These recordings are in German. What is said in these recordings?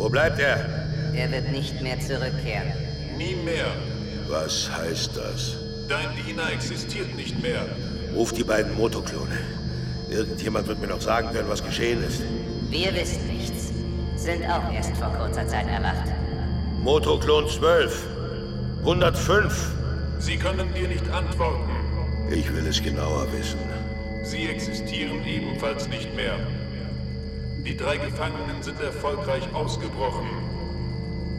Wo bleibt er? Er wird nicht mehr zurückkehren. Nie mehr. Was heißt das? Dein Diener existiert nicht mehr. Ruf die beiden Motoklone. Irgendjemand wird mir noch sagen können, was geschehen ist. Wir wissen nichts. Sind auch erst vor kurzer Zeit erwacht. Motoklon 12. 105. Sie können dir nicht antworten. Ich will es genauer wissen. Sie existieren ebenfalls nicht mehr. Die drei Gefangenen sind erfolgreich ausgebrochen.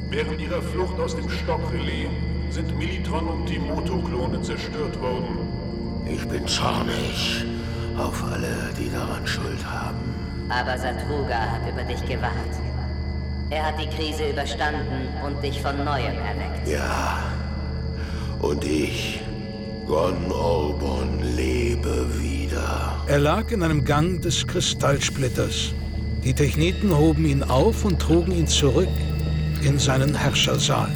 Während ihrer Flucht aus dem Stockrelais sind Militron und die Motoklone zerstört worden. Ich bin zornig auf alle, die daran Schuld haben. Aber Satruga hat über dich gewacht. Er hat die Krise überstanden und dich von neuem erweckt. Ja. Und ich, Gon Olbon, lebe wieder. Er lag in einem Gang des Kristallsplitters. Die Techneten hoben ihn auf und trugen ihn zurück in seinen Herrschersaal.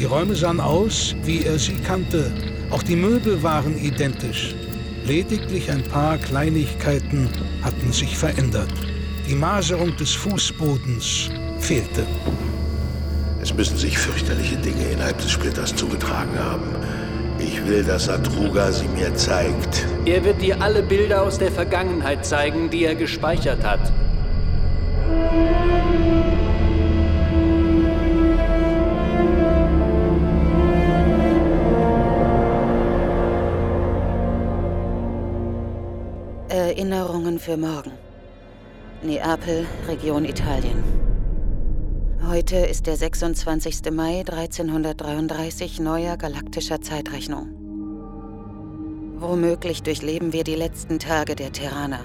Die Räume sahen aus, wie er sie kannte. Auch die Möbel waren identisch. Lediglich ein paar Kleinigkeiten hatten sich verändert. Die Maserung des Fußbodens fehlte. Es müssen sich fürchterliche Dinge innerhalb des Splitters zugetragen haben. Ich will, dass Satruga sie mir zeigt. Er wird dir alle Bilder aus der Vergangenheit zeigen, die er gespeichert hat. Erinnerungen für morgen. Neapel, Region Italien. Heute ist der 26. Mai 1333 neuer galaktischer Zeitrechnung. Womöglich durchleben wir die letzten Tage der Terraner.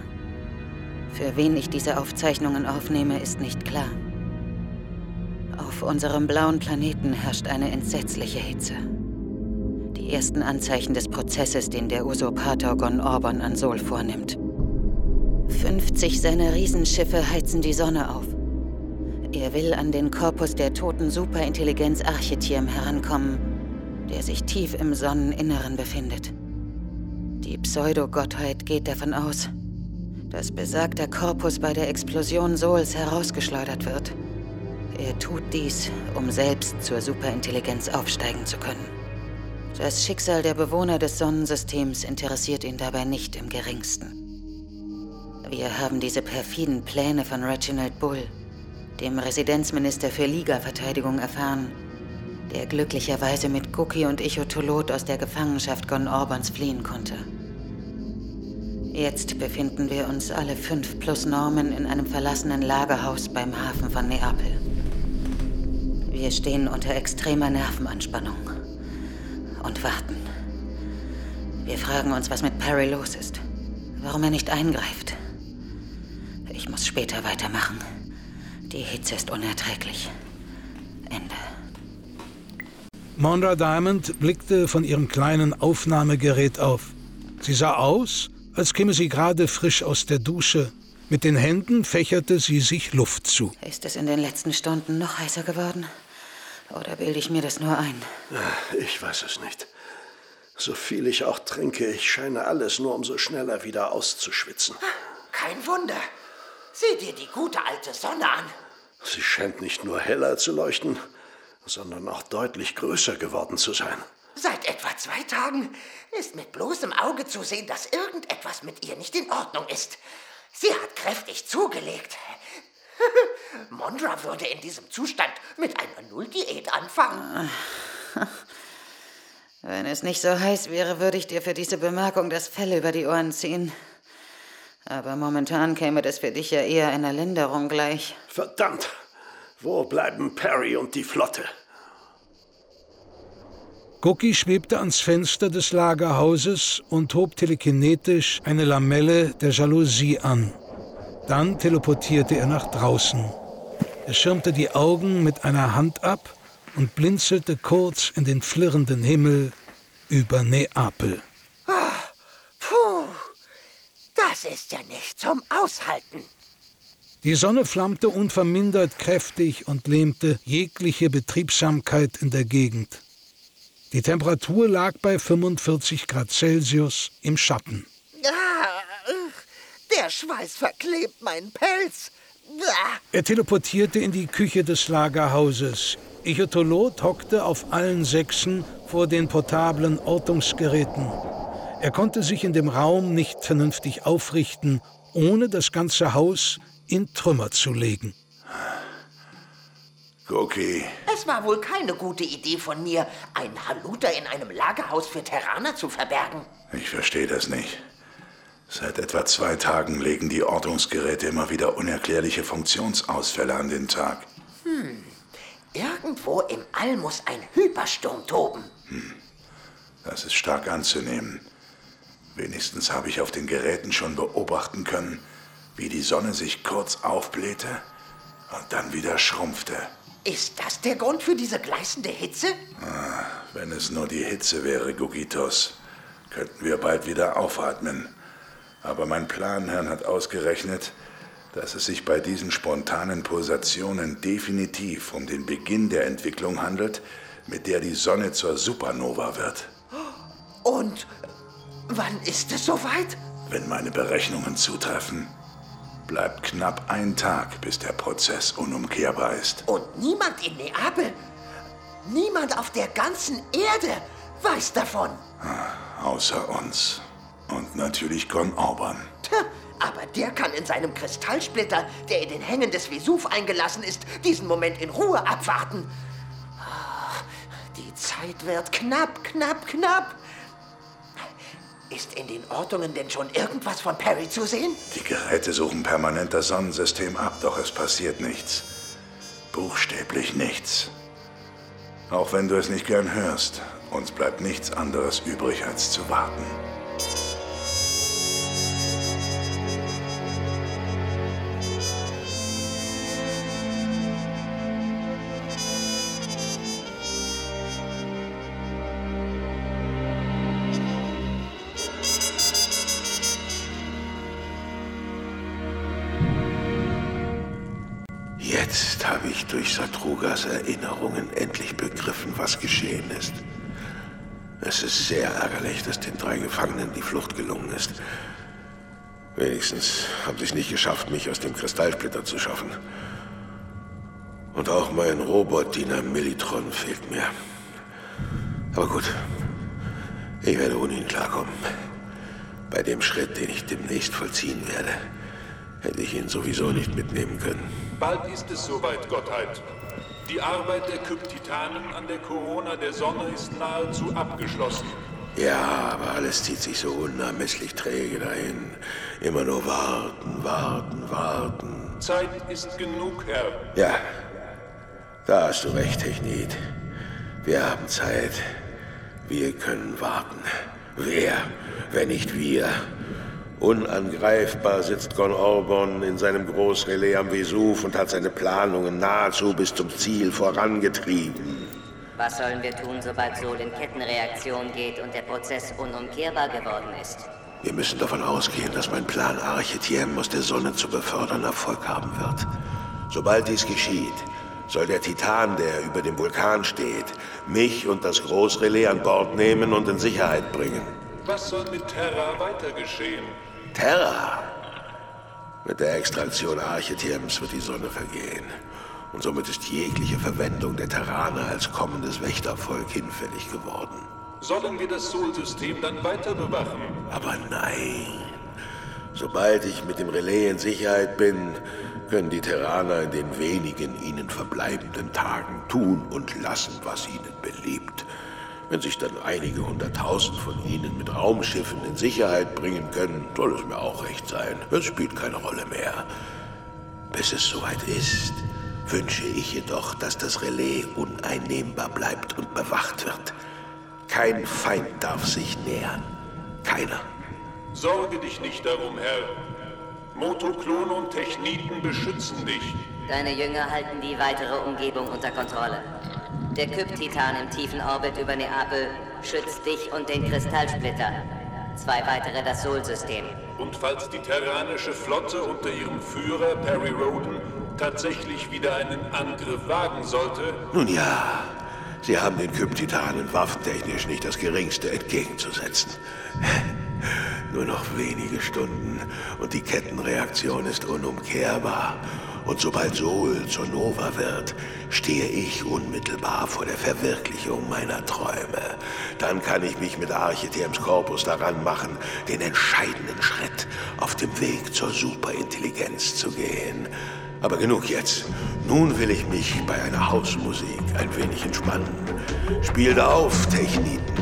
Für wen ich diese Aufzeichnungen aufnehme, ist nicht klar. Auf unserem blauen Planeten herrscht eine entsetzliche Hitze. Die ersten Anzeichen des Prozesses, den der Usurpator Gon Orban an Sol vornimmt. 50 seiner Riesenschiffe heizen die Sonne auf. Er will an den Korpus der toten Superintelligenz Archetym herankommen, der sich tief im Sonneninneren befindet. Die Pseudogottheit geht davon aus, dass besagter Korpus bei der Explosion Sols herausgeschleudert wird. Er tut dies, um selbst zur Superintelligenz aufsteigen zu können. Das Schicksal der Bewohner des Sonnensystems interessiert ihn dabei nicht im geringsten. Wir haben diese perfiden Pläne von Reginald Bull, dem Residenzminister für Liga-Verteidigung, erfahren, der glücklicherweise mit Cookie und Ichotolot aus der Gefangenschaft Gon Orbans fliehen konnte. Jetzt befinden wir uns alle fünf plus Normen in einem verlassenen Lagerhaus beim Hafen von Neapel. Wir stehen unter extremer Nervenanspannung und warten. Wir fragen uns, was mit Perry los ist, warum er nicht eingreift. Ich muss später weitermachen. Die Hitze ist unerträglich. Ende. Mondra Diamond blickte von ihrem kleinen Aufnahmegerät auf. Sie sah aus, als käme sie gerade frisch aus der Dusche. Mit den Händen fächerte sie sich Luft zu. Ist es in den letzten Stunden noch heißer geworden? Oder bilde ich mir das nur ein? Ich weiß es nicht. So viel ich auch trinke, ich scheine alles nur umso schneller wieder auszuschwitzen. Kein Wunder. Sieh dir die gute alte Sonne an. Sie scheint nicht nur heller zu leuchten, sondern auch deutlich größer geworden zu sein. Seit etwa zwei Tagen ist mit bloßem Auge zu sehen, dass irgendetwas mit ihr nicht in Ordnung ist. Sie hat kräftig zugelegt. Mondra würde in diesem Zustand mit einer Nulldiät anfangen. Wenn es nicht so heiß wäre, würde ich dir für diese Bemerkung das Fell über die Ohren ziehen. Aber momentan käme das für dich ja eher einer Linderung gleich. Verdammt! Wo bleiben Perry und die Flotte? Gucki schwebte ans Fenster des Lagerhauses und hob telekinetisch eine Lamelle der Jalousie an. Dann teleportierte er nach draußen. Er schirmte die Augen mit einer Hand ab und blinzelte kurz in den flirrenden Himmel über Neapel. Ah, puh, das ist ja nicht zum Aushalten. Die Sonne flammte unvermindert kräftig und lähmte jegliche Betriebsamkeit in der Gegend. Die Temperatur lag bei 45 Grad Celsius im Schatten. Ah, der Schweiß verklebt meinen Pelz. Ah. Er teleportierte in die Küche des Lagerhauses. Ichotolot hockte auf allen Sechsen vor den portablen Ortungsgeräten. Er konnte sich in dem Raum nicht vernünftig aufrichten, ohne das ganze Haus in Trümmer zu legen. Cookie. Es war wohl keine gute Idee von mir, einen Haluter in einem Lagerhaus für Terraner zu verbergen. Ich verstehe das nicht. Seit etwa zwei Tagen legen die Ortungsgeräte immer wieder unerklärliche Funktionsausfälle an den Tag. Hm. Irgendwo im All muss ein Hypersturm toben. Hm. Das ist stark anzunehmen. Wenigstens habe ich auf den Geräten schon beobachten können, wie die Sonne sich kurz aufblähte und dann wieder schrumpfte. Ist das der Grund für diese gleißende Hitze? Ah, wenn es nur die Hitze wäre, Gugitos, könnten wir bald wieder aufatmen. Aber mein Planherrn hat ausgerechnet, dass es sich bei diesen spontanen Pulsationen definitiv um den Beginn der Entwicklung handelt, mit der die Sonne zur Supernova wird. Und wann ist es soweit? Wenn meine Berechnungen zutreffen, bleibt knapp ein Tag, bis der Prozess unumkehrbar ist. Und niemand in Neapel, niemand auf der ganzen Erde weiß davon. Ah, außer uns. Und natürlich Gon Orban. Aber der kann in seinem Kristallsplitter, der in den Hängen des Vesuv eingelassen ist, diesen Moment in Ruhe abwarten. Ah, die Zeit wird knapp, knapp, knapp. Ist in den Ortungen denn schon irgendwas von Perry zu sehen? Die Geräte suchen permanent das Sonnensystem ab, doch es passiert nichts. Buchstäblich nichts. Auch wenn du es nicht gern hörst, uns bleibt nichts anderes übrig, als zu warten. Durch Satrugas Erinnerungen endlich begriffen, was geschehen ist. Es ist sehr ärgerlich, dass den drei Gefangenen die Flucht gelungen ist. Wenigstens haben sie es nicht geschafft, mich aus dem Kristallsplitter zu schaffen. Und auch mein Robotdiener Millitron fehlt mir. Aber gut, ich werde ohne ihn klarkommen. Bei dem Schritt, den ich demnächst vollziehen werde, hätte ich ihn sowieso nicht mitnehmen können. Bald ist es soweit, Gottheit. Die Arbeit der Kryptitanen an der Corona der Sonne ist nahezu abgeschlossen. Ja, aber alles zieht sich so unermesslich träge dahin. Immer nur warten, warten, warten. Zeit ist genug, Herr. Ja, da hast du recht, Technit. Wir haben Zeit. Wir können warten. Wer, wenn nicht wir? Unangreifbar sitzt Gon Orbon in seinem Großrelais am Vesuv und hat seine Planungen nahezu bis zum Ziel vorangetrieben. Was sollen wir tun, sobald Sol in Kettenreaktion geht und der Prozess unumkehrbar geworden ist? Wir müssen davon ausgehen, dass mein Plan, Archetiem aus der Sonne zu befördern, Erfolg haben wird. Sobald dies geschieht, soll der Titan, der über dem Vulkan steht, mich und das Großrelais an Bord nehmen und in Sicherheit bringen. Was soll mit Terra weiter geschehen? Terra? Mit der Extraktion Archetyms wird die Sonne vergehen. Und somit ist jegliche Verwendung der Terraner als kommendes Wächtervolk hinfällig geworden. Sollen wir das Sol-System dann weiter bewachen? Aber nein. Sobald ich mit dem Relais in Sicherheit bin, können die Terraner in den wenigen ihnen verbleibenden Tagen tun und lassen, was ihnen beliebt. Wenn sich dann einige hunderttausend von ihnen mit Raumschiffen in Sicherheit bringen können, soll es mir auch recht sein. Es spielt keine Rolle mehr. Bis es soweit ist, wünsche ich jedoch, dass das Relais uneinnehmbar bleibt und bewacht wird. Kein Feind darf sich nähern. Keiner. Sorge dich nicht darum, Herr. Motoklone und Techniten beschützen dich. Deine Jünger halten die weitere Umgebung unter Kontrolle. Der Kyp-Titan im tiefen Orbit über Neapel schützt dich und den Kristallsplitter. Zwei weitere das Sol-System. Und falls die terranische Flotte unter ihrem Führer Perry Roden tatsächlich wieder einen Angriff wagen sollte... Nun ja, sie haben den Kyp-Titanen waffentechnisch nicht das Geringste entgegenzusetzen. Nur noch wenige Stunden und die Kettenreaktion ist unumkehrbar. Und sobald Sol zur Nova wird, stehe ich unmittelbar vor der Verwirklichung meiner Träume. Dann kann ich mich mit Archetyms Corpus daran machen, den entscheidenden Schritt auf dem Weg zur Superintelligenz zu gehen. Aber genug jetzt. Nun will ich mich bei einer Hausmusik ein wenig entspannen. Spielt auf, Techniten.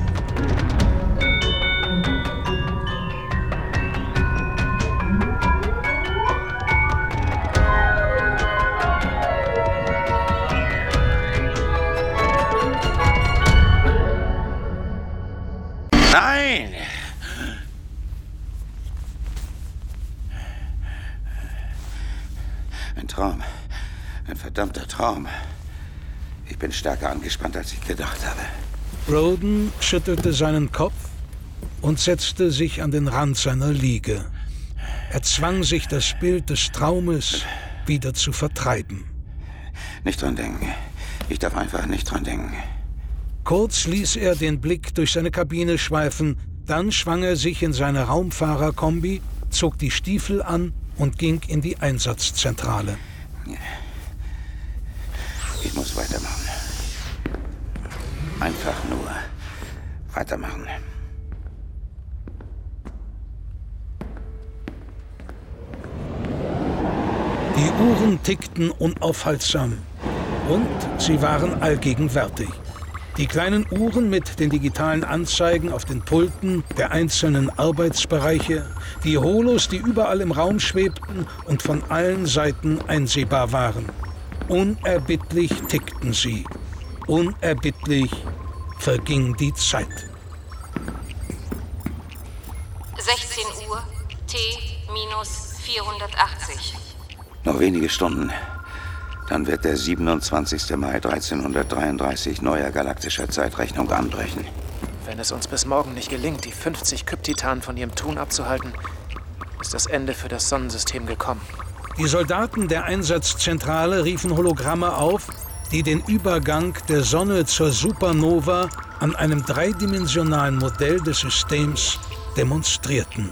Traum. Ein verdammter Traum. Ich bin stärker angespannt, als ich gedacht habe. Roden schüttelte seinen Kopf und setzte sich an den Rand seiner Liege. Er zwang sich, das Bild des Traumes wieder zu vertreiben. Nicht dran denken. Ich darf einfach nicht dran denken. Kurz ließ er den Blick durch seine Kabine schweifen, dann schwang er sich in seine Raumfahrerkombi, zog die Stiefel an und ging in die Einsatzzentrale. Ich muss weitermachen. Einfach nur weitermachen. Die Uhren tickten unaufhaltsam und sie waren allgegenwärtig. Die kleinen Uhren mit den digitalen Anzeigen auf den Pulten der einzelnen Arbeitsbereiche, die Holos, die überall im Raum schwebten und von allen Seiten einsehbar waren. Unerbittlich tickten sie. Unerbittlich verging die Zeit. 16 Uhr, T minus 480. Noch wenige Stunden. Dann wird der 27. Mai 1333 neuer galaktischer Zeitrechnung anbrechen. Wenn es uns bis morgen nicht gelingt, die 50 Kyptitanen von ihrem Tun abzuhalten, ist das Ende für das Sonnensystem gekommen. Die Soldaten der Einsatzzentrale riefen Hologramme auf, die den Übergang der Sonne zur Supernova an einem dreidimensionalen Modell des Systems demonstrierten.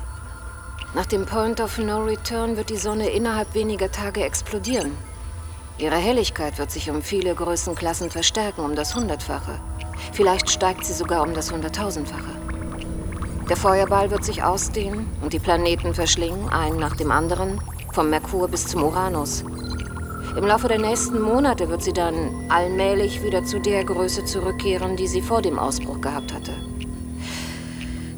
Nach dem Point of No Return wird die Sonne innerhalb weniger Tage explodieren. Ihre Helligkeit wird sich um viele Größenklassen verstärken, um das Hundertfache. Vielleicht steigt sie sogar um das Hunderttausendfache. Der Feuerball wird sich ausdehnen und die Planeten verschlingen, einen nach dem anderen, vom Merkur bis zum Uranus. Im Laufe der nächsten Monate wird sie dann allmählich wieder zu der Größe zurückkehren, die sie vor dem Ausbruch gehabt hatte.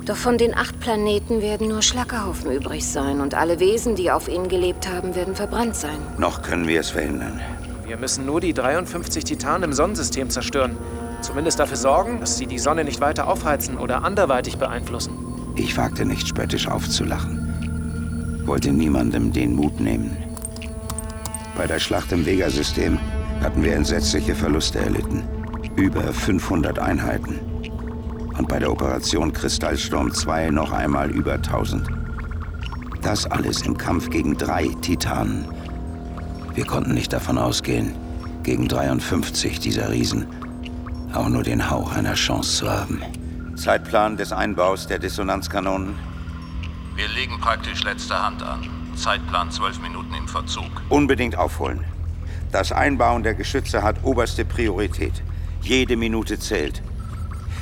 Doch von den acht Planeten werden nur Schlackerhaufen übrig sein und alle Wesen, die auf ihnen gelebt haben, werden verbrannt sein. Noch können wir es verhindern. Wir müssen nur die 53 Titanen im Sonnensystem zerstören. Zumindest dafür sorgen, dass sie die Sonne nicht weiter aufheizen oder anderweitig beeinflussen. Ich wagte nicht spöttisch aufzulachen. Wollte niemandem den Mut nehmen. Bei der Schlacht im Vega-System hatten wir entsetzliche Verluste erlitten. Über 500 Einheiten. Und bei der Operation Kristallsturm 2 noch einmal über 1000. Das alles im Kampf gegen drei Titanen. Wir konnten nicht davon ausgehen, gegen 53 dieser Riesen auch nur den Hauch einer Chance zu haben. Zeitplan des Einbaus der Dissonanzkanonen? Wir legen praktisch letzte Hand an. Zeitplan zwölf Minuten im Verzug. Unbedingt aufholen. Das Einbauen der Geschütze hat oberste Priorität. Jede Minute zählt.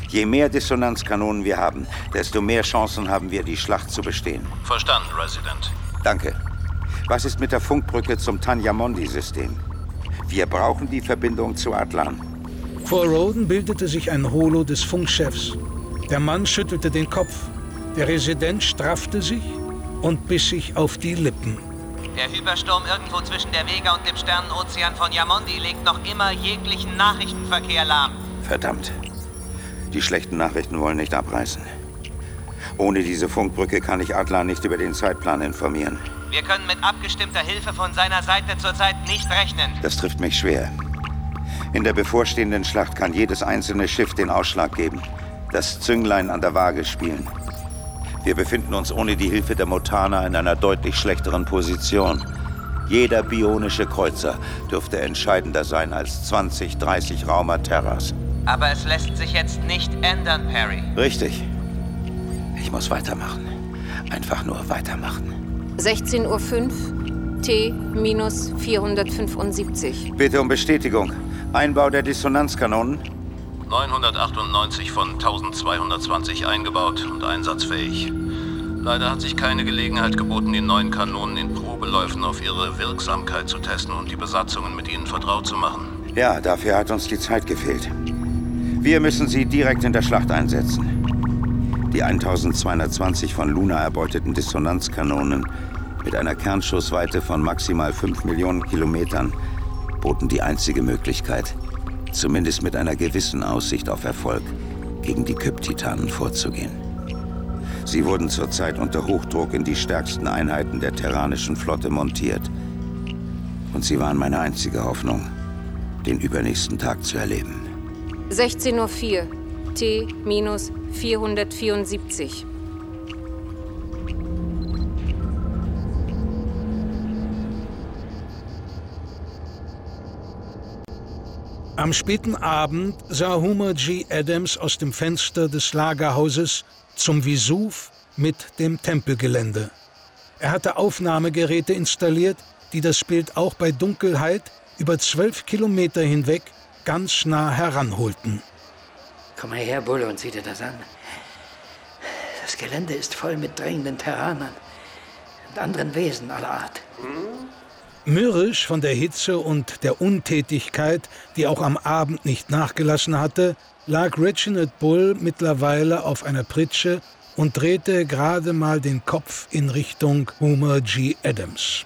Je mehr Dissonanzkanonen wir haben, desto mehr Chancen haben wir, die Schlacht zu bestehen. Verstanden, Resident. Danke. Was ist mit der Funkbrücke zum Tanyamondi-System? Wir brauchen die Verbindung zu Atlan. Vor Roden bildete sich ein Holo des Funkchefs. Der Mann schüttelte den Kopf. Der Resident straffte sich und biss sich auf die Lippen. Der Hypersturm irgendwo zwischen der Vega und dem Sternenozean von Yamondi legt noch immer jeglichen Nachrichtenverkehr lahm. Verdammt. Die schlechten Nachrichten wollen nicht abreißen. Ohne diese Funkbrücke kann ich Adlan nicht über den Zeitplan informieren. Wir können mit abgestimmter Hilfe von seiner Seite zurzeit nicht rechnen. Das trifft mich schwer. In der bevorstehenden Schlacht kann jedes einzelne Schiff den Ausschlag geben, das Zünglein an der Waage spielen. Wir befinden uns ohne die Hilfe der Motana in einer deutlich schlechteren Position. Jeder bionische Kreuzer dürfte entscheidender sein als 20, 30 Raumer Terras. Aber es lässt sich jetzt nicht ändern, Perry. Richtig. Ich muss weitermachen. Einfach nur weitermachen. 16.05 Uhr, T minus 475. Bitte um Bestätigung. Einbau der Dissonanzkanonen. 998 von 1220 eingebaut und einsatzfähig. Leider hat sich keine Gelegenheit geboten, die neuen Kanonen in Probeläufen auf ihre Wirksamkeit zu testen und die Besatzungen mit ihnen vertraut zu machen. Ja, dafür hat uns die Zeit gefehlt. Wir müssen sie direkt in der Schlacht einsetzen. Die 1220 von Luna erbeuteten Dissonanzkanonen mit einer Kernschussweite von maximal 5 Millionen Kilometern boten die einzige Möglichkeit, zumindest mit einer gewissen Aussicht auf Erfolg, gegen die Kyptitanen vorzugehen. Sie wurden zurzeit unter Hochdruck in die stärksten Einheiten der terranischen Flotte montiert. Und sie waren meine einzige Hoffnung, den übernächsten Tag zu erleben. 16.04 Uhr, T minus 474. Am späten Abend sah Homer G. Adams aus dem Fenster des Lagerhauses zum Vesuv mit dem Tempelgelände. Er hatte Aufnahmegeräte installiert, die das Bild auch bei Dunkelheit über zwölf Kilometer hinweg ganz nah heranholten. Komm mal her, Bulle, und sieh dir das an. Das Gelände ist voll mit drängenden Terranern und anderen Wesen aller Art. Mürrisch von der Hitze und der Untätigkeit, die auch am Abend nicht nachgelassen hatte, lag Reginald Bull mittlerweile auf einer Pritsche und drehte gerade mal den Kopf in Richtung Homer G. Adams.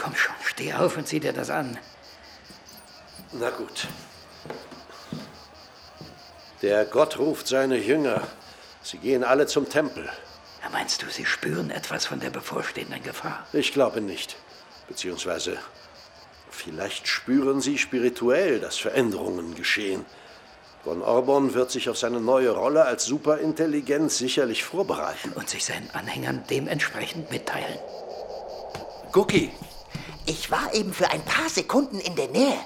Komm schon, steh auf und sieh dir das an. Na gut. Der Gott ruft seine Jünger. Sie gehen alle zum Tempel. Meinst du, sie spüren etwas von der bevorstehenden Gefahr? Ich glaube nicht. Beziehungsweise, vielleicht spüren sie spirituell, dass Veränderungen geschehen. Gon Orbon wird sich auf seine neue Rolle als Superintelligenz sicherlich vorbereiten. Und sich seinen Anhängern dementsprechend mitteilen. Cookie. Ich war eben für ein paar Sekunden in der Nähe.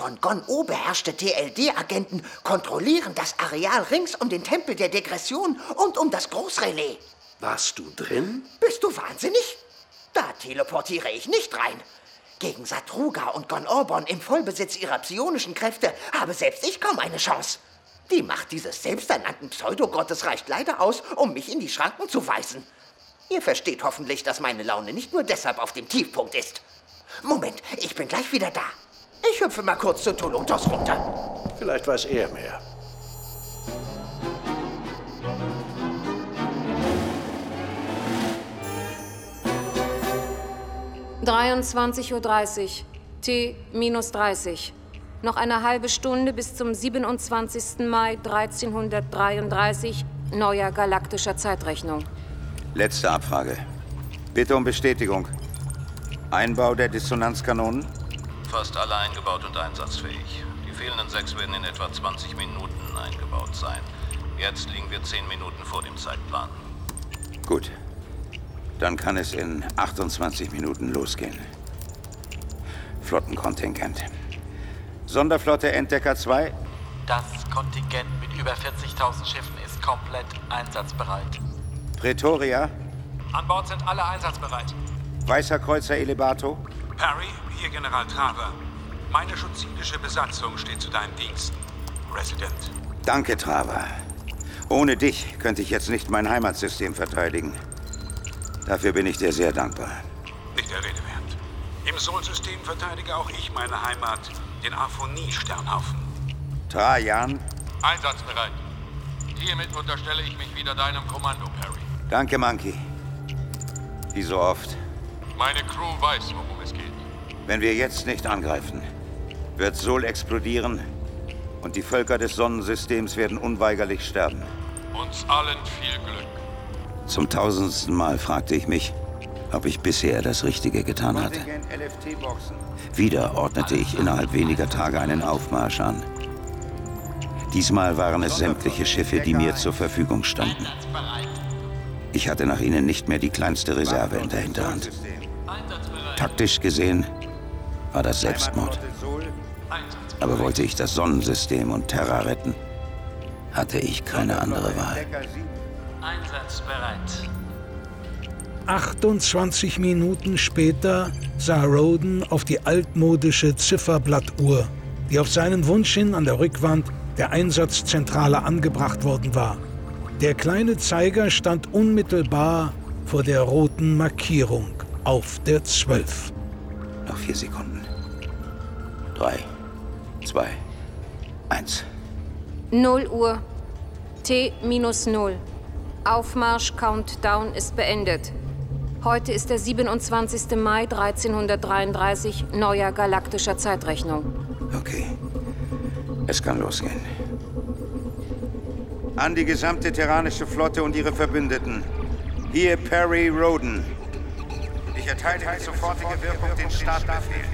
Von Gon O beherrschte TLD-Agenten kontrollieren das Areal rings um den Tempel der Degression und um das Großrelais. Warst du drin? Bist du wahnsinnig? Da teleportiere ich nicht rein. Gegen Satruga und Gon Orbon im Vollbesitz ihrer psionischen Kräfte habe selbst ich kaum eine Chance. Die Macht dieses selbsternannten Pseudogottes reicht leider aus, um mich in die Schranken zu weisen. Ihr versteht hoffentlich, dass meine Laune nicht nur deshalb auf dem Tiefpunkt ist. Moment, ich bin gleich wieder da. Ich hüpfe mal kurz zu Tolotos runter. Vielleicht weiß er mehr. Dreiundzwanzig Uhr, dreißig. T minus 30. Noch eine halbe Stunde bis zum 27. Mai 1333 neuer galaktischer Zeitrechnung. Letzte Abfrage. Bitte um Bestätigung. Einbau der Dissonanzkanonen? Fast alle eingebaut und einsatzfähig. Die fehlenden sechs werden in etwa 20 Minuten eingebaut sein. Jetzt liegen wir 10 Minuten vor dem Zeitplan. Gut. Dann kann es in 28 Minuten losgehen. Flottenkontingent. Sonderflotte Entdecker 2. Das Kontingent mit über 40.000 Schiffen ist komplett einsatzbereit. Pretoria. An Bord sind alle einsatzbereit. Weißer Kreuzer Elevato? Perry, hier General Traver. Meine schutzidische Besatzung steht zu deinen Diensten. Resident. Danke, Traver. Ohne dich könnte ich jetzt nicht mein Heimatsystem verteidigen. Dafür bin ich dir sehr dankbar. Nicht der Rede wert. Im Sol-System verteidige auch ich meine Heimat, den Aphonie-Sternhaufen. Trajan? Einsatzbereit. Hiermit unterstelle ich mich wieder deinem Kommando, Perry. Danke, Monkey. Wie so oft. Meine Crew weiß, worum es geht. Wenn wir jetzt nicht angreifen, wird Sol explodieren und die Völker des Sonnensystems werden unweigerlich sterben. Uns allen viel Glück. Zum tausendsten Mal fragte ich mich, ob ich bisher das Richtige getan hatte. Wieder ordnete ich innerhalb weniger Tage einen Aufmarsch an. Diesmal waren es sämtliche Schiffe, die mir zur Verfügung standen. Ich hatte nach ihnen nicht mehr die kleinste Reserve in der Hinterhand. Taktisch gesehen war das Selbstmord. Aber wollte ich das Sonnensystem und Terra retten, hatte ich keine andere Wahl. Einsatzbereit. 28 Minuten später sah Roden auf die altmodische Zifferblattuhr, die auf seinen Wunsch hin an der Rückwand der Einsatzzentrale angebracht worden war. Der kleine Zeiger stand unmittelbar vor der roten Markierung auf der 12. Noch vier Sekunden. Drei, zwei, eins. 0 Uhr. T minus 0. Aufmarsch-Countdown ist beendet. Heute ist der 27. Mai 1333 neuer galaktischer Zeitrechnung. Okay. Es kann losgehen. An die gesamte terranische Flotte und ihre Verbündeten. Hier Perry Roden. Ich erteile mit sofortiger Wirkung den Startbefehl.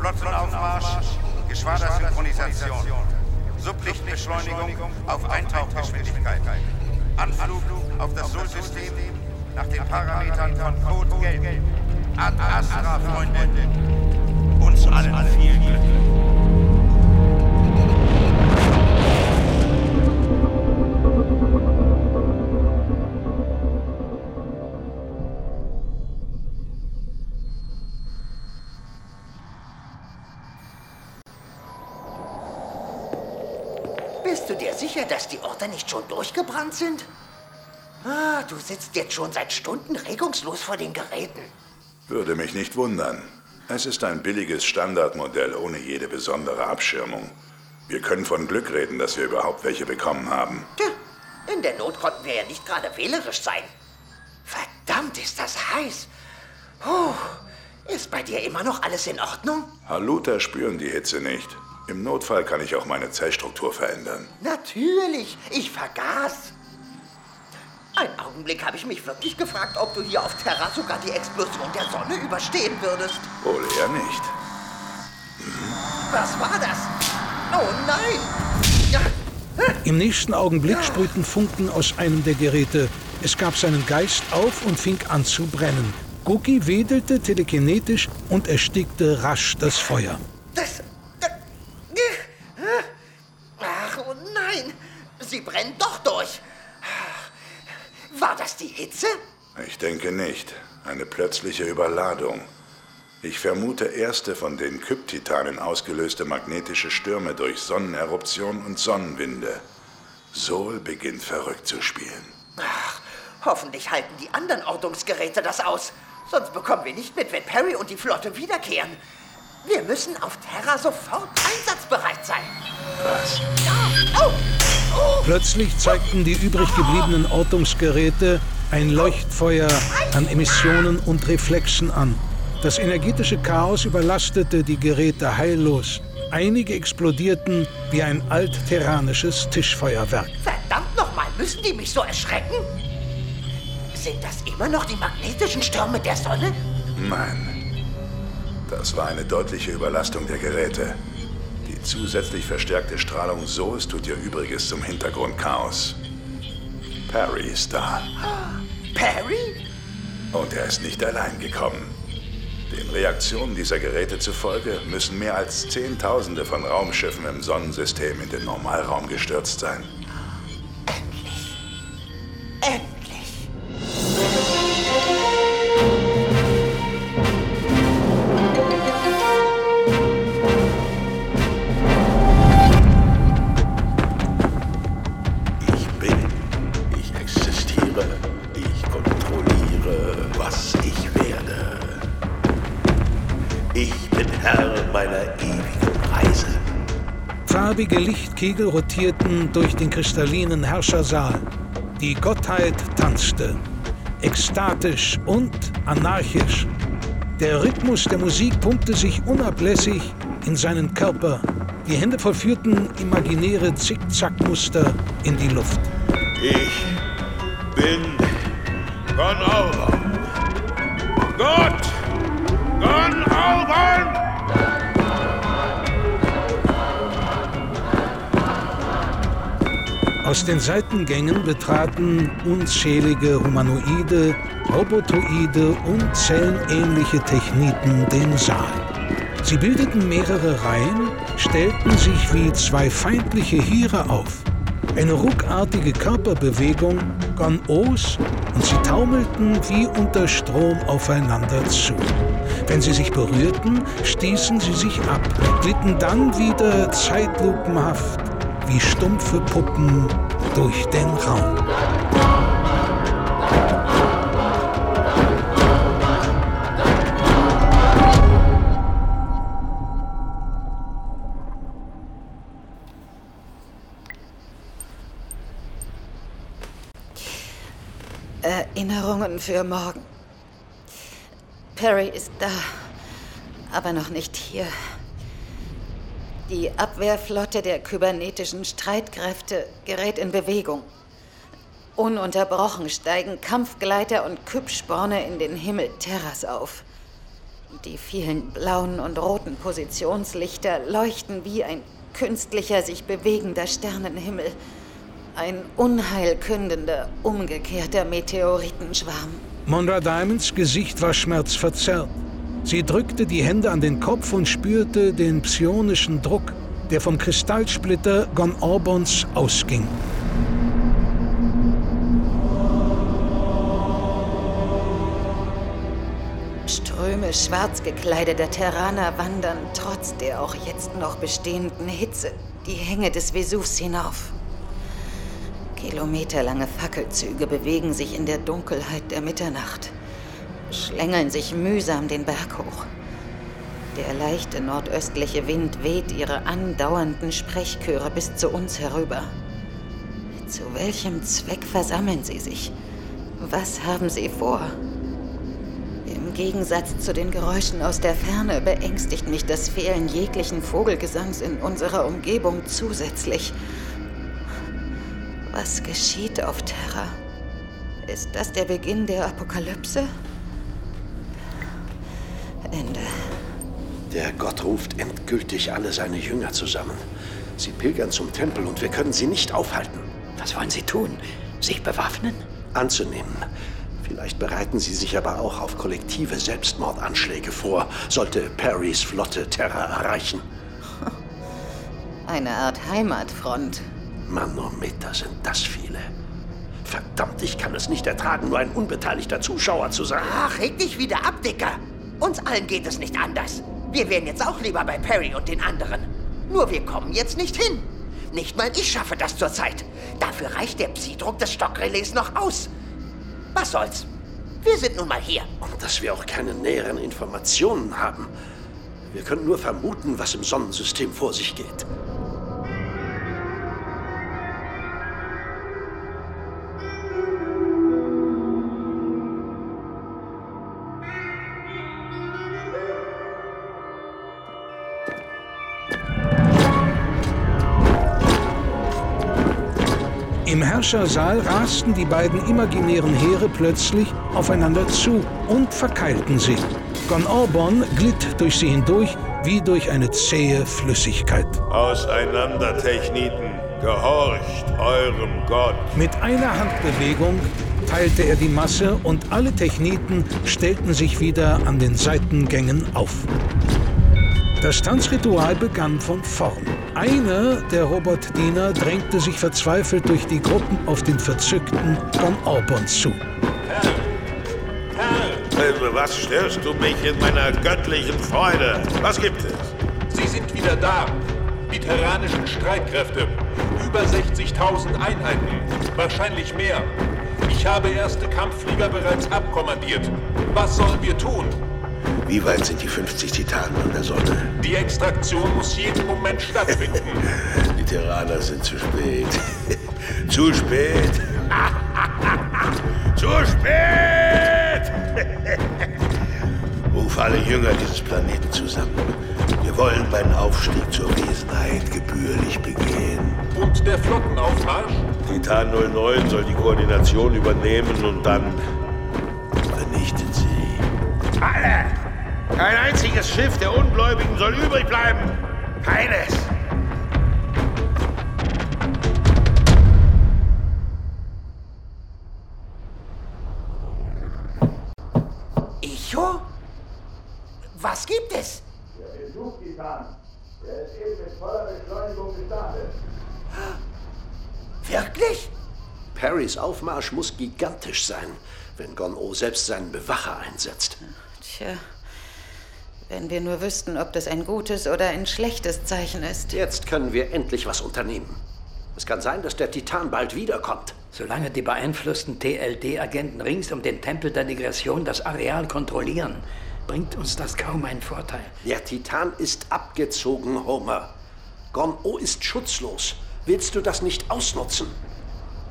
Flottenaufmarsch, Geschwadersynchronisation, Sublichtbeschleunigung auf Eintauchgeschwindigkeit. Anflug auf das Sol-System nach den Parametern von Code Gelb. Ad Astra, Freunde. Uns allen viel Glück. Orte nicht schon durchgebrannt sind? Ah, du sitzt jetzt schon seit Stunden regungslos vor den Geräten. Würde mich nicht wundern. Es ist ein billiges Standardmodell ohne jede besondere Abschirmung. Wir können von Glück reden, dass wir überhaupt welche bekommen haben. Tja, in der Not konnten wir ja nicht gerade wählerisch sein. Verdammt, ist das heiß. Puh, ist bei dir immer noch alles in Ordnung? Haluta spüren die Hitze nicht. Im Notfall kann ich auch meine Zellstruktur verändern. Natürlich, ich vergaß. Einen Augenblick habe ich mich wirklich gefragt, ob du hier auf Terra sogar die Explosion der Sonne überstehen würdest. Wohl eher nicht. Was war das? Oh nein! Ja, Im nächsten Augenblick sprühten Funken aus einem der Geräte. Es gab seinen Geist auf und fing an zu brennen. Guki wedelte telekinetisch und erstickte rasch das Feuer. das, das... Ach, oh nein! Sie brennen doch durch. War das die Hitze? Ich denke nicht. Eine plötzliche Überladung. Ich vermute erste von den Kyptitanen ausgelöste magnetische Stürme durch Sonneneruption und Sonnenwinde. Sol beginnt verrückt zu spielen. Ach, hoffentlich halten die anderen Ortungsgeräte das aus. Sonst bekommen wir nicht mit, wenn Perry und die Flotte wiederkehren. Wir müssen auf Terra sofort einsatzbereit sein. Was? Oh! Plötzlich zeigten die übrig gebliebenen Ortungsgeräte ein Leuchtfeuer an Emissionen und Reflexen an. Das energetische Chaos überlastete die Geräte heillos. Einige explodierten wie ein altterranisches Tischfeuerwerk. Verdammt nochmal, müssen die mich so erschrecken? Sind das immer noch die magnetischen Stürme der Sonne? Nein. Das war eine deutliche Überlastung der Geräte. Die zusätzlich verstärkte Strahlung Sols tut ihr Übriges zum Hintergrundchaos. Perry ist da. Perry? Und er ist nicht allein gekommen. Den Reaktionen dieser Geräte zufolge müssen mehr als Zehntausende von Raumschiffen im Sonnensystem in den Normalraum gestürzt sein. Endlich! Farbige Lichtkegel rotierten durch den kristallinen Herrschersaal. Die Gottheit tanzte, ekstatisch und anarchisch. Der Rhythmus der Musik pumpte sich unablässig in seinen Körper. Die Hände vollführten imaginäre Zickzackmuster in die Luft. Ich bin Gon Orban. Gott! Gon Aus den Seitengängen betraten unzählige Humanoide, Robotoide und zellenähnliche Techniten den Saal. Sie bildeten mehrere Reihen, stellten sich wie zwei feindliche Heere auf. Eine ruckartige Körperbewegung gone Os und sie taumelten wie unter Strom aufeinander zu. Wenn sie sich berührten, stießen sie sich ab, glitten dann wieder zeitlupenhaft wie stumpfe Puppen durch den Raum. Erinnerungen für morgen. Perry ist da, aber noch nicht hier. Die Abwehrflotte der kybernetischen Streitkräfte gerät in Bewegung. Ununterbrochen steigen Kampfgleiter und Küppsporne in den Himmel Terras auf. Die vielen blauen und roten Positionslichter leuchten wie ein künstlicher, sich bewegender Sternenhimmel. Ein unheilkündender, umgekehrter Meteoritenschwarm. Mondra Diamonds Gesicht war schmerzverzerrt. Sie drückte die Hände an den Kopf und spürte den psionischen Druck, der vom Kristallsplitter Gon Orbons ausging. Ströme schwarz gekleideter Terraner wandern trotz der auch jetzt noch bestehenden Hitze die Hänge des Vesuvs hinauf. Kilometerlange Fackelzüge bewegen sich in der Dunkelheit der Mitternacht, schlängeln sich mühsam den Berg hoch. Der leichte nordöstliche Wind weht ihre andauernden Sprechchöre bis zu uns herüber. Zu welchem Zweck versammeln sie sich? Was haben sie vor? Im Gegensatz zu den Geräuschen aus der Ferne beängstigt mich das Fehlen jeglichen Vogelgesangs in unserer Umgebung zusätzlich. Was geschieht auf Terra? Ist das der Beginn der Apokalypse? Ende. Der Gott ruft endgültig alle seine Jünger zusammen. Sie pilgern zum Tempel und wir können sie nicht aufhalten. Was wollen Sie tun? Sich bewaffnen? Anzunehmen. Vielleicht bereiten sie sich aber auch auf kollektive Selbstmordanschläge vor, sollte Perrys Flotte Terra erreichen. Eine Art Heimatfront. Manometer sind das viele. Verdammt, ich kann es nicht ertragen, nur ein unbeteiligter Zuschauer zu sein. Ach, reg dich wieder ab, Dicker. Uns allen geht es nicht anders. Wir wären jetzt auch lieber bei Perry und den anderen. Nur wir kommen jetzt nicht hin. Nicht mal ich schaffe das zurzeit. Dafür reicht der Psi-Druck des Stockrelais noch aus. Was soll's? Wir sind nun mal hier. Und dass wir auch keine näheren Informationen haben. Wir können nur vermuten, was im Sonnensystem vor sich geht. Herrschersaal rasten die beiden imaginären Heere plötzlich aufeinander zu und verkeilten sich. Gon Orbon glitt durch sie hindurch wie durch eine zähe Flüssigkeit. Auseinander, Techniten. Gehorcht eurem Gott. Mit einer Handbewegung teilte er die Masse und alle Techniten stellten sich wieder an den Seitengängen auf. Das Tanzritual begann von vorn. Einer der Robotdiener drängte sich verzweifelt durch die Gruppen auf den verzückten Don Orbon zu. Äh, Was störst du mich in meiner göttlichen Freude? Was gibt es? Sie sind wieder da. Die terranischen Streitkräfte. Über 60.000 Einheiten. Wahrscheinlich mehr. Ich habe erste Kampfflieger bereits abkommandiert. Was sollen wir tun? Wie weit sind die 50 Titanen an der Sonne? Die Extraktion muss jeden Moment stattfinden. Die Terraner sind zu spät. zu spät. zu spät! Ruf alle Jünger dieses Planeten zusammen. Wir wollen meinen Aufstieg zur Wesenheit gebührlich begehen. Und der Flottenaufmarsch? Titan 09 soll die Koordination übernehmen und dann vernichten sie. Alle! Kein einziges Schiff der Ungläubigen soll übrig bleiben. Keines. Echo? Was gibt es? Der Besuch-Titan. Der ist eben mit voller Beschleunigung gestartet. Wirklich? Perrys Aufmarsch muss gigantisch sein, wenn Gon-O selbst seinen Bewacher einsetzt. Tja, wenn wir nur wüssten, ob das ein gutes oder ein schlechtes Zeichen ist. Jetzt können wir endlich was unternehmen. Es kann sein, dass der Titan bald wiederkommt. Solange die beeinflussten TLD-Agenten rings um den Tempel der Negression das Areal kontrollieren, bringt uns das kaum einen Vorteil. Der Titan ist abgezogen, Homer. Gon-O ist schutzlos. Willst du das nicht ausnutzen?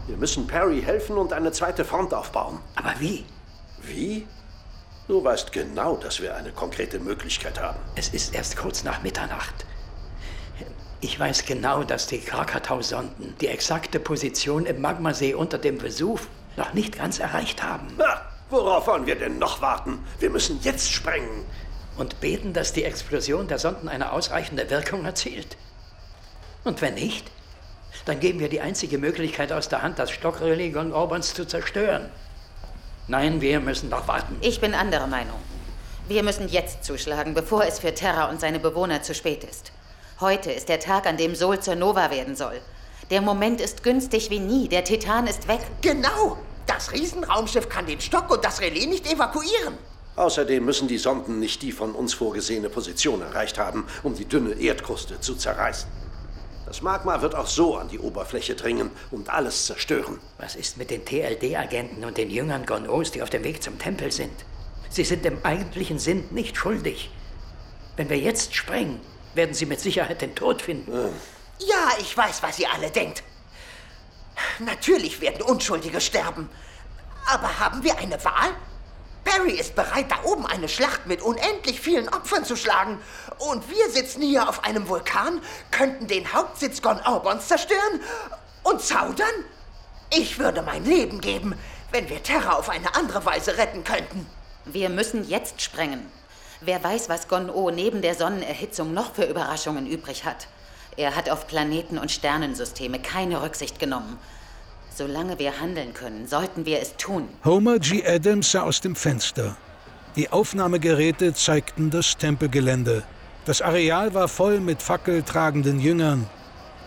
Wir müssen Perry helfen und eine zweite Front aufbauen. Aber wie? Wie? Du weißt genau, dass wir eine konkrete Möglichkeit haben. Es ist erst kurz nach Mitternacht. Ich weiß genau, dass die Krakatau-Sonden die exakte Position im Magmasee unter dem Vesuv noch nicht ganz erreicht haben. Na, worauf wollen wir denn noch warten? Wir müssen jetzt sprengen. Und beten, dass die Explosion der Sonden eine ausreichende Wirkung erzielt. Und wenn nicht, dann geben wir die einzige Möglichkeit aus der Hand, das Stockrelais Gon Orbans zu zerstören. Nein, wir müssen noch warten. Ich bin anderer Meinung. Wir müssen jetzt zuschlagen, bevor es für Terra und seine Bewohner zu spät ist. Heute ist der Tag, an dem Sol zur Nova werden soll. Der Moment ist günstig wie nie. Der Titan ist weg. Genau. Das Riesenraumschiff kann den Stock und das Relais nicht evakuieren. Außerdem müssen die Sonden nicht die von uns vorgesehene Position erreicht haben, um die dünne Erdkruste zu zerreißen. Das Magma wird auch so an die Oberfläche dringen und alles zerstören. Was ist mit den TLD-Agenten und den Jüngern Gon-Os, die auf dem Weg zum Tempel sind? Sie sind im eigentlichen Sinn nicht schuldig. Wenn wir jetzt sprengen, werden sie mit Sicherheit den Tod finden. Ja, ich weiß, was ihr alle denkt. Natürlich werden Unschuldige sterben. Aber haben wir eine Wahl? Barry ist bereit, da oben eine Schlacht mit unendlich vielen Opfern zu schlagen. Und wir sitzen hier auf einem Vulkan, könnten den Hauptsitz Gon Orbons zerstören und zaudern? Ich würde mein Leben geben, wenn wir Terra auf eine andere Weise retten könnten. Wir müssen jetzt sprengen. Wer weiß, was Gon-O neben der Sonnenerhitzung noch für Überraschungen übrig hat. Er hat auf Planeten und Sternensysteme keine Rücksicht genommen. Solange wir handeln können, sollten wir es tun. Homer G. Adams sah aus dem Fenster. Die Aufnahmegeräte zeigten das Tempelgelände. Das Areal war voll mit fackeltragenden Jüngern.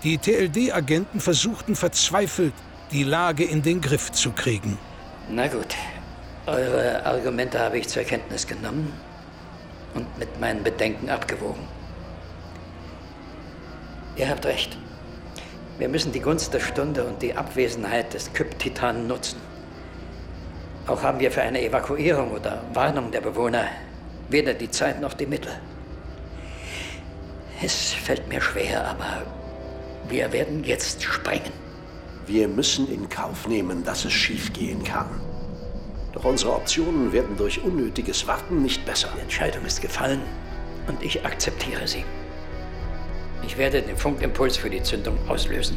Die TLD-Agenten versuchten verzweifelt, die Lage in den Griff zu kriegen. Na gut, eure Argumente habe ich zur Kenntnis genommen und mit meinen Bedenken abgewogen. Ihr habt recht. Wir müssen die Gunst der Stunde und die Abwesenheit des Kyp-Titanen nutzen. Auch haben wir für eine Evakuierung oder Warnung der Bewohner weder die Zeit noch die Mittel. Es fällt mir schwer, aber wir werden jetzt sprengen. Wir müssen in Kauf nehmen, dass es schiefgehen kann. Doch unsere Optionen werden durch unnötiges Warten nicht besser. Die Entscheidung ist gefallen und ich akzeptiere sie. Ich werde den Funkimpuls für die Zündung auslösen.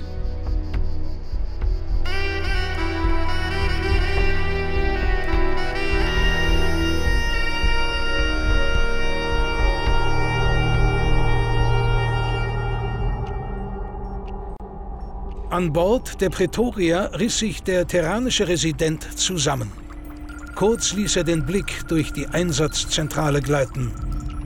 An Bord der Pretoria riss sich der terranische Resident zusammen. Kurz ließ er den Blick durch die Einsatzzentrale gleiten.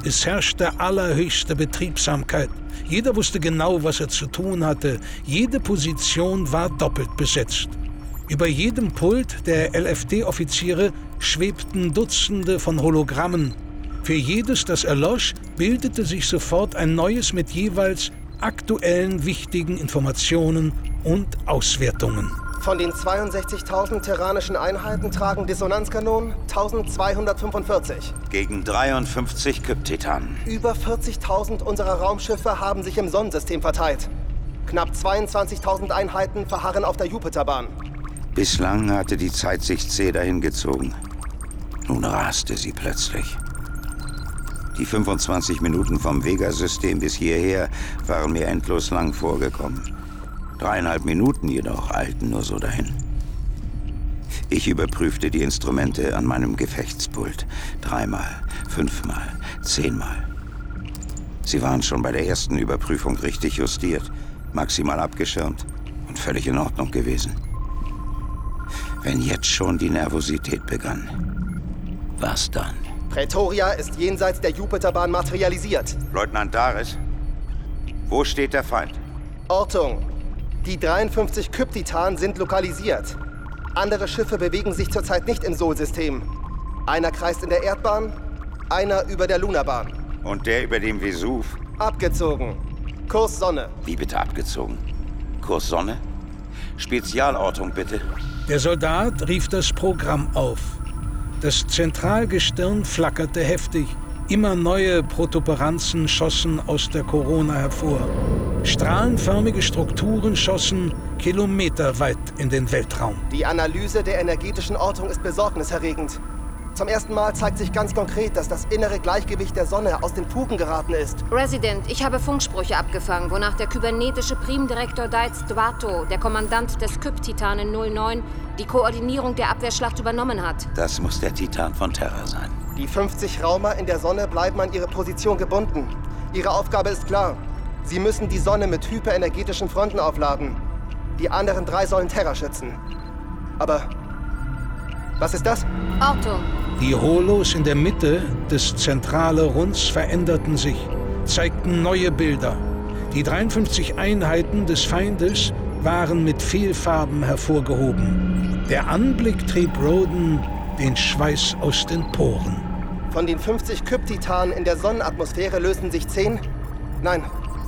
Es herrschte allerhöchste Betriebsamkeit. Jeder wusste genau, was er zu tun hatte. Jede Position war doppelt besetzt. Über jedem Pult der LFD-Offiziere schwebten Dutzende von Hologrammen. Für jedes, das erlosch, bildete sich sofort ein neues mit jeweils aktuellen wichtigen Informationen und Auswertungen. Von den 62.000 terranischen Einheiten tragen Dissonanzkanonen 1245. Gegen 53 Kyptitanen. Über 40.000 unserer Raumschiffe haben sich im Sonnensystem verteilt. Knapp 22.000 Einheiten verharren auf der Jupiterbahn. Bislang hatte die Zeit sich zäh dahingezogen. Nun raste sie plötzlich. Die 25 Minuten vom Vega-System bis hierher waren mir endlos lang vorgekommen. Dreieinhalb Minuten jedoch eilten nur so dahin. Ich überprüfte die Instrumente an meinem Gefechtspult. Dreimal, fünfmal, zehnmal. Sie waren schon bei der ersten Überprüfung richtig justiert, maximal abgeschirmt und völlig in Ordnung gewesen. Wenn jetzt schon die Nervosität begann, was dann? Pretoria ist jenseits der Jupiterbahn materialisiert. Leutnant Daris, wo steht der Feind? Ortung. Die 53 Kyptitan sind lokalisiert. Andere Schiffe bewegen sich zurzeit nicht im Sol-System. Einer kreist in der Erdbahn, einer über der Lunarbahn. Und der über dem Vesuv? Abgezogen. Kurs Sonne. Wie bitte abgezogen? Kurs Sonne? Spezialortung bitte. Der Soldat rief das Programm auf. Das Zentralgestirn flackerte heftig. Immer neue Protuberanzen schossen aus der Corona hervor. Strahlenförmige Strukturen schossen kilometerweit in den Weltraum. Die Analyse der energetischen Ortung ist besorgniserregend. Zum ersten Mal zeigt sich ganz konkret, dass das innere Gleichgewicht der Sonne aus den Fugen geraten ist. Resident, ich habe Funksprüche abgefangen, wonach der kybernetische Primdirektor Dietz Duato, der Kommandant des Kyp-Titanen 09, die Koordinierung der Abwehrschlacht übernommen hat. Das muss der Titan von Terra sein. Die 50 Raumer in der Sonne bleiben an ihre Position gebunden. Ihre Aufgabe ist klar. Sie müssen die Sonne mit hyperenergetischen Fronten aufladen. Die anderen drei sollen Terra schützen. Aber was ist das? Ortung. Die Holos in der Mitte des zentrale Runds veränderten sich, zeigten neue Bilder. Die 53 Einheiten des Feindes waren mit Fehlfarben hervorgehoben. Der Anblick trieb Roden den Schweiß aus den Poren. Von den 50 Kyptitanen in der Sonnenatmosphäre lösen sich 10, nein,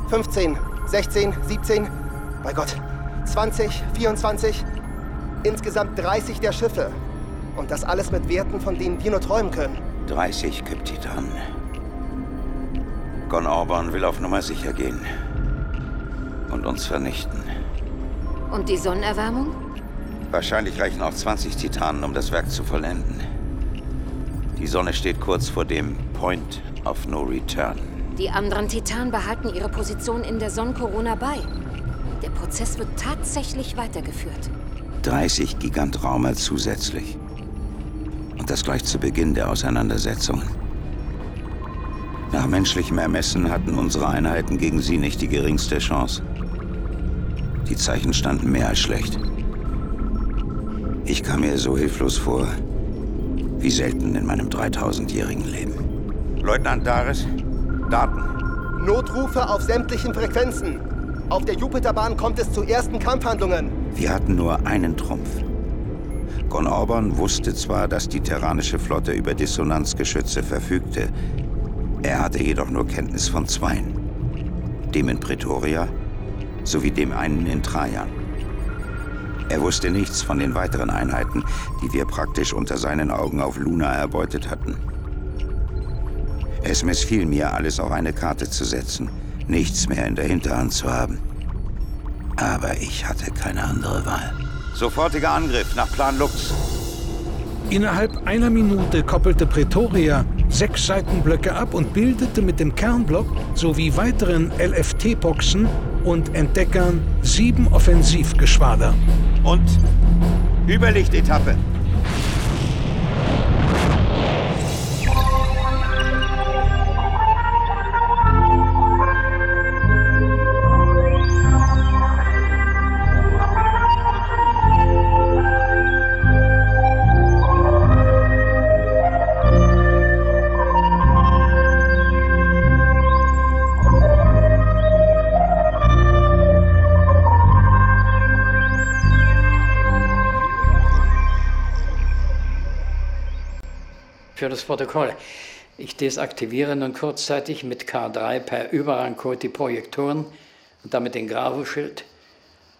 15, 16, 17, bei Gott, 20, 24, insgesamt 30 der Schiffe. Und das alles mit Werten, von denen wir nur träumen können. 30 Kyptitanen. Gon Orban will auf Nummer sicher gehen. Und uns vernichten. Und die Sonnenerwärmung? Wahrscheinlich reichen auch 20 Titanen, um das Werk zu vollenden. Die Sonne steht kurz vor dem Point of No Return. Die anderen Titanen behalten ihre Position in der Sonnenkorona bei. Der Prozess wird tatsächlich weitergeführt. 30 Gigantraumer zusätzlich. Und das gleich zu Beginn der Auseinandersetzungen. Nach menschlichem Ermessen hatten unsere Einheiten gegen sie nicht die geringste Chance. Die Zeichen standen mehr als schlecht. Ich kam mir so hilflos vor, wie selten in meinem 3000-jährigen Leben. Leutnant Daris, Daten. Notrufe auf sämtlichen Frequenzen. Auf der Jupiterbahn kommt es zu ersten Kampfhandlungen. Wir hatten nur einen Trumpf. Gon Orban wusste zwar, dass die terranische Flotte über Dissonanzgeschütze verfügte. Er hatte jedoch nur Kenntnis von zweien. Dem in Pretoria sowie dem einen in Trajan. Er wusste nichts von den weiteren Einheiten, die wir praktisch unter seinen Augen auf Luna erbeutet hatten. Es missfiel mir, alles auf eine Karte zu setzen, nichts mehr in der Hinterhand zu haben. Aber ich hatte keine andere Wahl. Sofortiger Angriff nach Plan Lux. Innerhalb einer Minute koppelte Pretoria sechs Seitenblöcke ab und bildete mit dem Kernblock sowie weiteren LFT-Boxen und Entdeckern sieben Offensivgeschwader. Und Überlichtetappe. Das Protokoll. Ich desaktiviere nun kurzzeitig mit K3 per Überrangcode die Projektoren und damit den Gravo-Schild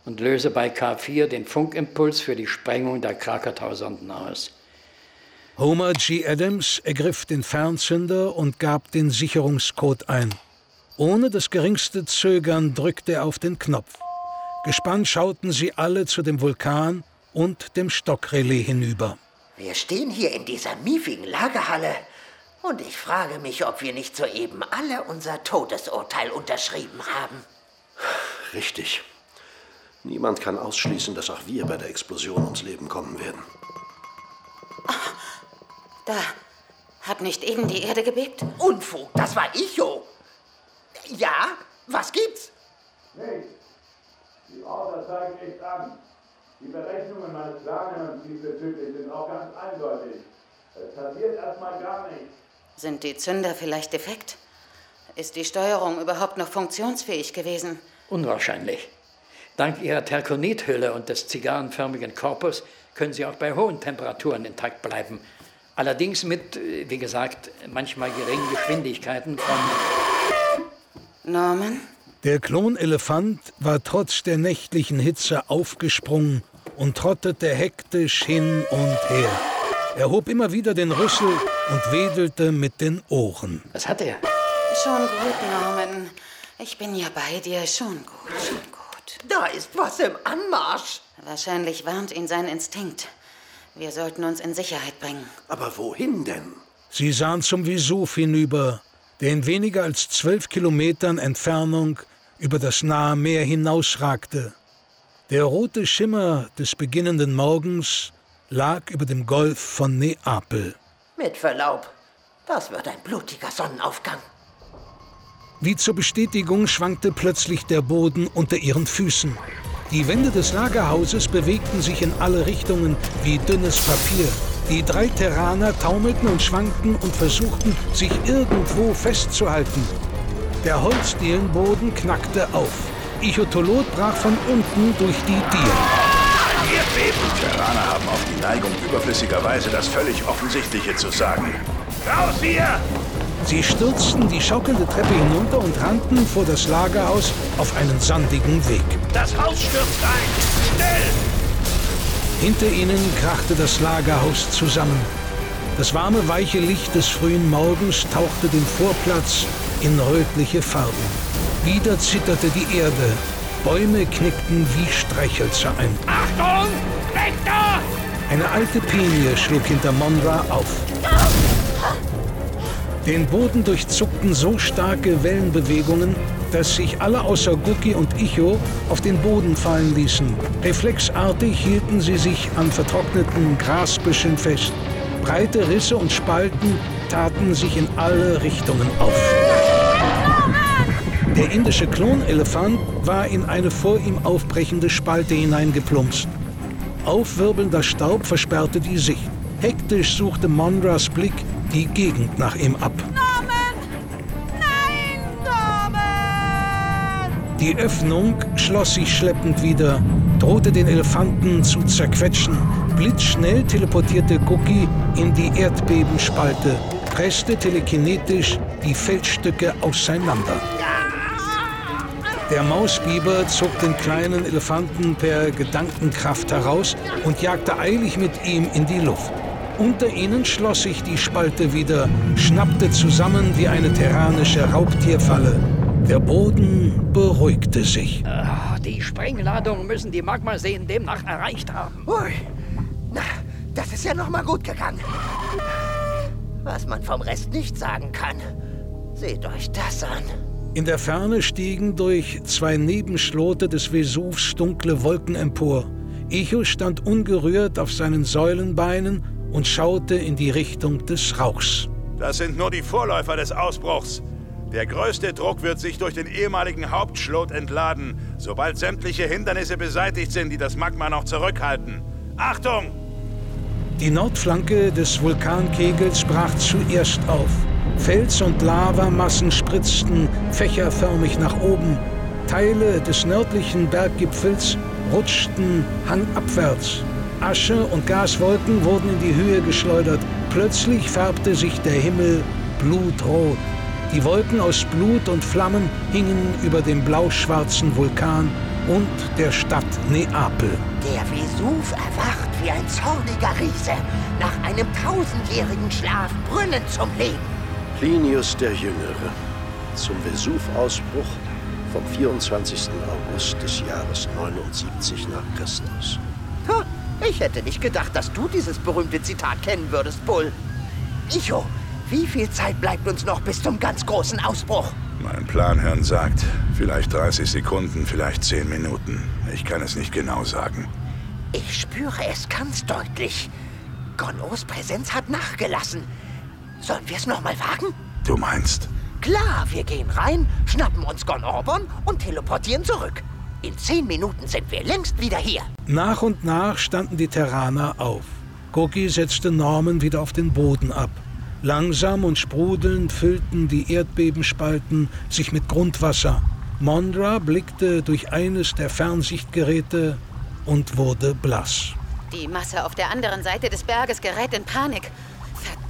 und löse bei K4 den Funkimpuls für die Sprengung der Krakatau-Sonden aus. Homer G. Adams ergriff den Fernzünder und gab den Sicherungscode ein. Ohne das geringste Zögern drückte er auf den Knopf. Gespannt schauten sie alle zu dem Vulkan und dem Stockrelais hinüber. Wir stehen hier in dieser miefigen Lagerhalle und ich frage mich, ob wir nicht soeben alle unser Todesurteil unterschrieben haben. Richtig. Niemand kann ausschließen, dass auch wir bei der Explosion ums Leben kommen werden. Da. Hat nicht eben die Erde gebebt? Unfug, das war Icho. Ja, was gibt's? Nichts. Die Orte zeigen nichts an. Die Berechnungen meines Planers sind auch ganz eindeutig. Es passiert erstmal gar nichts. Sind die Zünder vielleicht defekt? Ist die Steuerung überhaupt noch funktionsfähig gewesen? Unwahrscheinlich. Dank ihrer Terkonithülle und des zigarrenförmigen Korpus können sie auch bei hohen Temperaturen intakt bleiben. Allerdings mit, wie gesagt, manchmal geringen Geschwindigkeiten von. Norman? Der Klonelefant war trotz der nächtlichen Hitze aufgesprungen und trottete hektisch hin und her. Er hob immer wieder den Rüssel und wedelte mit den Ohren. Was hat er? Schon gut, Norman. Ich bin ja bei dir. Schon gut, schon gut. Da ist was im Anmarsch. Wahrscheinlich warnt ihn sein Instinkt. Wir sollten uns in Sicherheit bringen. Aber wohin denn? Sie sahen zum Vesuv hinüber, der in weniger als zwölf Kilometern Entfernung über das nahe Meer hinausragte. Der rote Schimmer des beginnenden Morgens lag über dem Golf von Neapel. Mit Verlaub, das wird ein blutiger Sonnenaufgang. Wie zur Bestätigung schwankte plötzlich der Boden unter ihren Füßen. Die Wände des Lagerhauses bewegten sich in alle Richtungen wie dünnes Papier. Die drei Terraner taumelten und schwankten und versuchten, sich irgendwo festzuhalten. Der Holzdielenboden knackte auf. Ichotolot brach von unten durch die Dielen. Erdbeben. Terraner haben auch die Neigung, überflüssigerweise das völlig Offensichtliche zu sagen. Raus hier! Sie stürzten die schaukelnde Treppe hinunter und rannten vor das Lagerhaus auf einen sandigen Weg. Das Haus stürzt ein! Schnell! Hinter ihnen krachte das Lagerhaus zusammen. Das warme, weiche Licht des frühen Morgens tauchte den Vorplatz in rötliche Farben. Wieder zitterte die Erde. Bäume knickten wie Streichhölzer ein. Achtung! Da! Eine alte Pinie schlug hinter Monra auf. Den Boden durchzuckten so starke Wellenbewegungen, dass sich alle außer Guki und Icho auf den Boden fallen ließen. Reflexartig hielten sie sich an vertrockneten Grasbüscheln fest. Breite Risse und Spalten taten sich in alle Richtungen auf. Der indische Klonelefant war in eine vor ihm aufbrechende Spalte hineingeplumpst. Aufwirbelnder Staub versperrte die Sicht. Hektisch suchte Mondras Blick die Gegend nach ihm ab. Die Öffnung schloss sich schleppend wieder, drohte den Elefanten zu zerquetschen. Blitzschnell teleportierte Cookie in die Erdbebenspalte, presste telekinetisch die Feldstücke auseinander. Der Mausbiber zog den kleinen Elefanten per Gedankenkraft heraus und jagte eilig mit ihm in die Luft. Unter ihnen schloss sich die Spalte wieder, schnappte zusammen wie eine terranische Raubtierfalle. Der Boden beruhigte sich. Ah, die Sprengladungen müssen die Magmaseen demnach erreicht haben. Ui, na, das ist ja noch mal gut gegangen. Was man vom Rest nicht sagen kann. Seht euch das an. In der Ferne stiegen durch zwei Nebenschlote des Vesuvs dunkle Wolken empor. Echo stand ungerührt auf seinen Säulenbeinen und schaute in die Richtung des Rauchs. Das sind nur die Vorläufer des Ausbruchs. Der größte Druck wird sich durch den ehemaligen Hauptschlot entladen, sobald sämtliche Hindernisse beseitigt sind, die das Magma noch zurückhalten. Achtung! Die Nordflanke des Vulkankegels brach zuerst auf. Fels- und Lavamassen spritzten fächerförmig nach oben. Teile des nördlichen Berggipfels rutschten hangabwärts. Asche und Gaswolken wurden in die Höhe geschleudert. Plötzlich färbte sich der Himmel blutrot. Die Wolken aus Blut und Flammen hingen über dem blau-schwarzen Vulkan und der Stadt Neapel. Der Vesuv erwacht wie ein zorniger Riese, nach einem tausendjährigen Schlaf brüllend zum Leben. Plinius der Jüngere zum Vesuv-Ausbruch vom 24. August des Jahres 79 nach Christus. Ha, ich hätte nicht gedacht, dass du dieses berühmte Zitat kennen würdest, Bull. Icho, wie viel Zeit bleibt uns noch bis zum ganz großen Ausbruch? Mein Planhirn sagt, vielleicht 30 Sekunden, vielleicht 10 Minuten. Ich kann es nicht genau sagen. Ich spüre es ganz deutlich. Gonnos Präsenz hat nachgelassen. Sollen wir es nochmal wagen? Du meinst? Klar, wir gehen rein, schnappen uns Gon Orbon und teleportieren zurück. In zehn Minuten sind wir längst wieder hier. Nach und nach standen die Terraner auf. Koki setzte Norman wieder auf den Boden ab. Langsam und sprudelnd füllten die Erdbebenspalten sich mit Grundwasser. Mondra blickte durch eines der Fernsichtgeräte und wurde blass. Die Masse auf der anderen Seite des Berges gerät in Panik.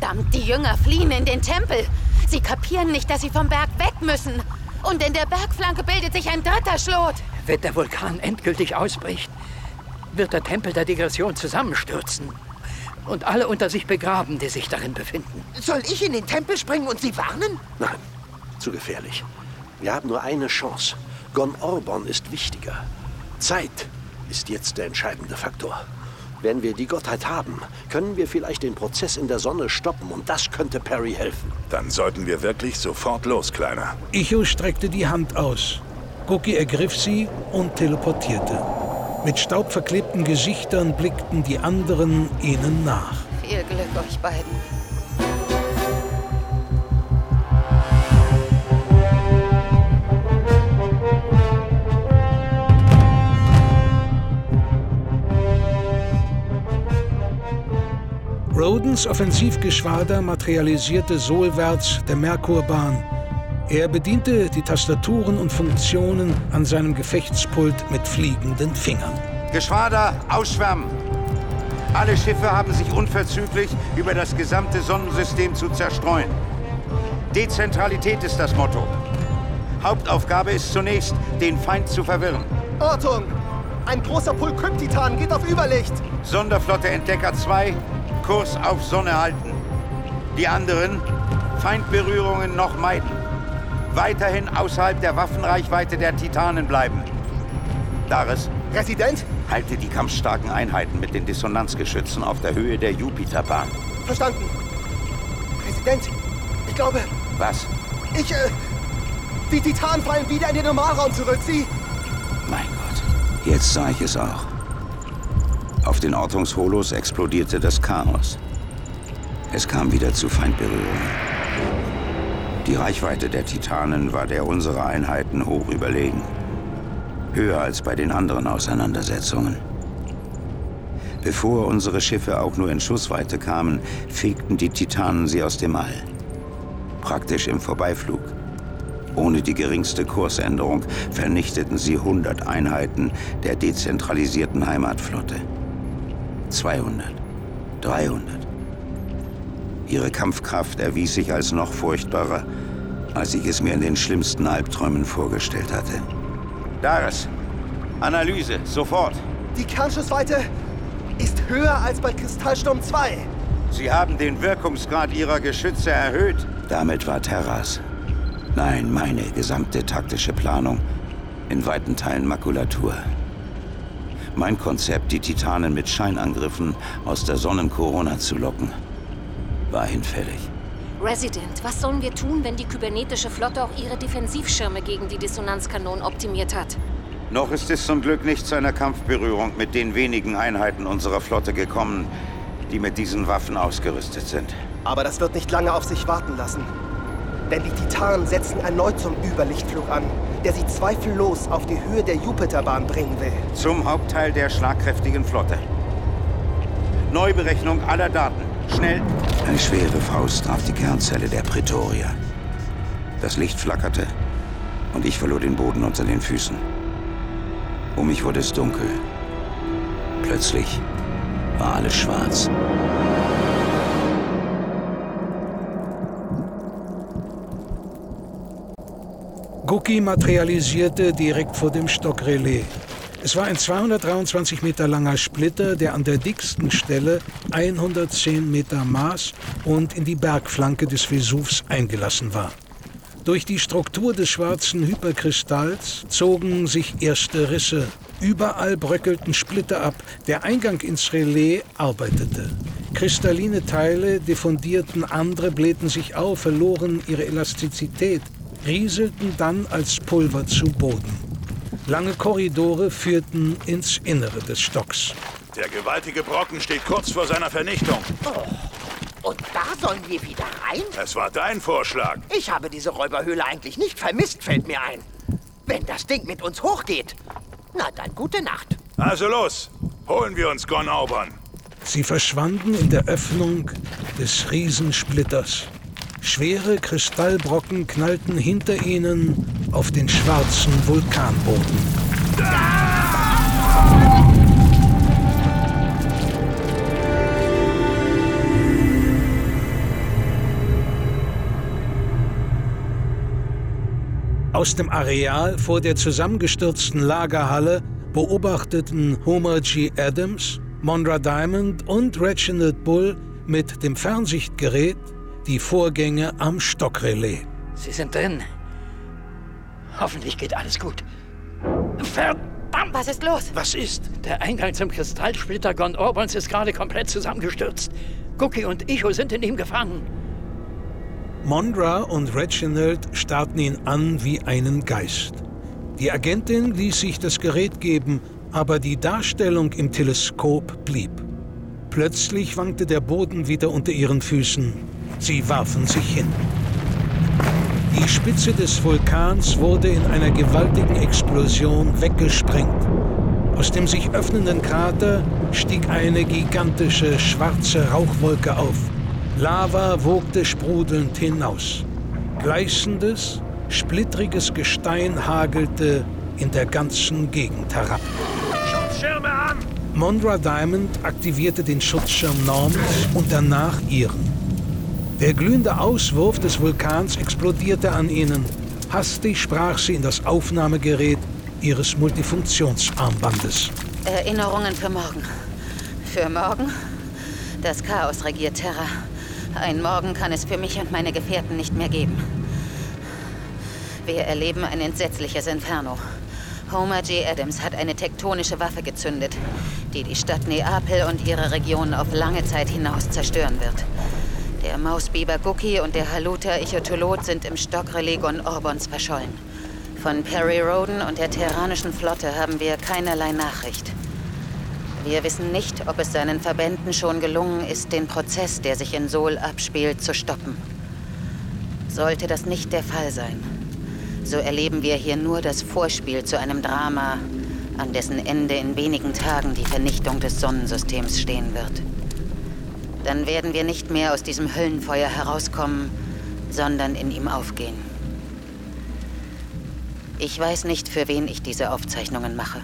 Verdammt, die Jünger fliehen in den Tempel. Sie kapieren nicht, dass sie vom Berg weg müssen. Und in der Bergflanke bildet sich ein dritter Schlot. Wenn der Vulkan endgültig ausbricht, wird der Tempel der Degression zusammenstürzen. Und alle unter sich begraben, die sich darin befinden. Soll ich in den Tempel springen und sie warnen? Nein, zu gefährlich. Wir haben nur eine Chance. Gon Orbon ist wichtiger. Zeit ist jetzt der entscheidende Faktor. Wenn wir die Gottheit haben, können wir vielleicht den Prozess in der Sonne stoppen und das könnte Perry helfen. Dann sollten wir wirklich sofort los, Kleiner. Icho streckte die Hand aus. Cookie ergriff sie und teleportierte. Mit staubverklebten Gesichtern blickten die anderen ihnen nach. Viel Glück euch beiden. Rodens Offensivgeschwader materialisierte sohlwärts der Merkurbahn. Er bediente die Tastaturen und Funktionen an seinem Gefechtspult mit fliegenden Fingern. Geschwader, ausschwärmen! Alle Schiffe haben sich unverzüglich über das gesamte Sonnensystem zu zerstreuen. Dezentralität ist das Motto. Hauptaufgabe ist zunächst, den Feind zu verwirren. Ortung! Ein großer Pulk Kryptitanen geht auf Überlicht! Sonderflotte Entdecker 2, Kurs auf Sonne halten. Die anderen, Feindberührungen noch meiden. Weiterhin außerhalb der Waffenreichweite der Titanen bleiben. Daris? Resident? Halte die kampfstarken Einheiten mit den Dissonanzgeschützen auf der Höhe der Jupiterbahn. Verstanden. Präsident, ich glaube... Was? Ich, äh... Die Titanen fallen wieder in den Normalraum zurück, Sie... Mein Gott, jetzt sah ich es auch. Auf den Ortungsholos explodierte das Chaos. Es kam wieder zu Feindberührungen. Die Reichweite der Titanen war der unserer Einheiten hoch überlegen. Höher als bei den anderen Auseinandersetzungen. Bevor unsere Schiffe auch nur in Schussweite kamen, fegten die Titanen sie aus dem All. Praktisch im Vorbeiflug. Ohne die geringste Kursänderung vernichteten sie 100 Einheiten der dezentralisierten Heimatflotte. 200, 300. Ihre Kampfkraft erwies sich als noch furchtbarer, als ich es mir in den schlimmsten Albträumen vorgestellt hatte. Daris, Analyse, sofort. Die Kernschussweite ist höher als bei Kristallsturm 2. Sie haben den Wirkungsgrad Ihrer Geschütze erhöht. Damit war Terras, nein, meine gesamte taktische Planung, in weiten Teilen Makulatur. Mein Konzept, die Titanen mit Scheinangriffen aus der Sonnenkorona zu locken, war hinfällig. Resident, was sollen wir tun, wenn die kybernetische Flotte auch ihre Defensivschirme gegen die Dissonanzkanonen optimiert hat? Noch ist es zum Glück nicht zu einer Kampfberührung mit den wenigen Einheiten unserer Flotte gekommen, die mit diesen Waffen ausgerüstet sind. Aber das wird nicht lange auf sich warten lassen. Denn die Titanen setzen erneut zum Überlichtflug an, der sie zweifellos auf die Höhe der Jupiterbahn bringen will. Zum Hauptteil der schlagkräftigen Flotte. Neuberechnung aller Daten. Schnell. Eine schwere Faust traf die Kernzelle der Pretoria. Das Licht flackerte und ich verlor den Boden unter den Füßen. Um mich wurde es dunkel. Plötzlich war alles schwarz. Guki materialisierte direkt vor dem Stockrelais. Es war ein 223 Meter langer Splitter, der an der dicksten Stelle 110 Meter maß und in die Bergflanke des Vesuvs eingelassen war. Durch die Struktur des schwarzen Hyperkristalls zogen sich erste Risse. Überall bröckelten Splitter ab. Der Eingang ins Relais arbeitete. Kristalline Teile diffundierten, andere blähten sich auf, verloren ihre Elastizität, rieselten dann als Pulver zu Boden. Lange Korridore führten ins Innere des Stocks. Der gewaltige Brocken steht kurz vor seiner Vernichtung. Oh, und da sollen wir wieder rein? Es war dein Vorschlag. Ich habe diese Räuberhöhle eigentlich nicht vermisst, fällt mir ein. Wenn das Ding mit uns hochgeht, na dann gute Nacht. Also los, holen wir uns Gon Aubern. Sie verschwanden in der Öffnung des Riesensplitters. Schwere Kristallbrocken knallten hinter ihnen auf den schwarzen Vulkanboden. Aus dem Areal vor der zusammengestürzten Lagerhalle beobachteten Homer G. Adams, Mondra Diamond und Reginald Bull mit dem Fernsichtgerät die Vorgänge am Stockrelais. Sie sind drin. Hoffentlich geht alles gut. Verdammt! Was ist los? Was ist? Der Eingang zum Kristallsplitter Gon Orbons ist gerade komplett zusammengestürzt. Cookie und Icho sind in ihm gefangen. Mondra und Reginald starrten ihn an wie einen Geist. Die Agentin ließ sich das Gerät geben, aber die Darstellung im Teleskop blieb. Plötzlich wankte der Boden wieder unter ihren Füßen. Sie warfen sich hin. Die Spitze des Vulkans wurde in einer gewaltigen Explosion weggesprengt. Aus dem sich öffnenden Krater stieg eine gigantische schwarze Rauchwolke auf. Lava wogte sprudelnd hinaus. Gleißendes, splittriges Gestein hagelte in der ganzen Gegend herab. Schutzschirme an! Mondra Diamond aktivierte den Schutzschirm Norms und danach ihren. Der glühende Auswurf des Vulkans explodierte an ihnen. Hastig sprach sie in das Aufnahmegerät ihres Multifunktionsarmbandes. Erinnerungen für morgen. Für morgen? Das Chaos regiert Terra. Ein Morgen kann es für mich und meine Gefährten nicht mehr geben. Wir erleben ein entsetzliches Inferno. Homer G. Adams hat eine tektonische Waffe gezündet, die die Stadt Neapel und ihre Region auf lange Zeit hinaus zerstören wird. Der Mausbiber Guki und der Haluta Ichotolot sind im Stockrelais Gon Orbons verschollen. Von Perry Roden und der terranischen Flotte haben wir keinerlei Nachricht. Wir wissen nicht, ob es seinen Verbänden schon gelungen ist, den Prozess, der sich in Sol abspielt, zu stoppen. Sollte das nicht der Fall sein, so erleben wir hier nur das Vorspiel zu einem Drama, an dessen Ende in wenigen Tagen die Vernichtung des Sonnensystems stehen wird dann werden wir nicht mehr aus diesem Höllenfeuer herauskommen, sondern in ihm aufgehen. Ich weiß nicht, für wen ich diese Aufzeichnungen mache.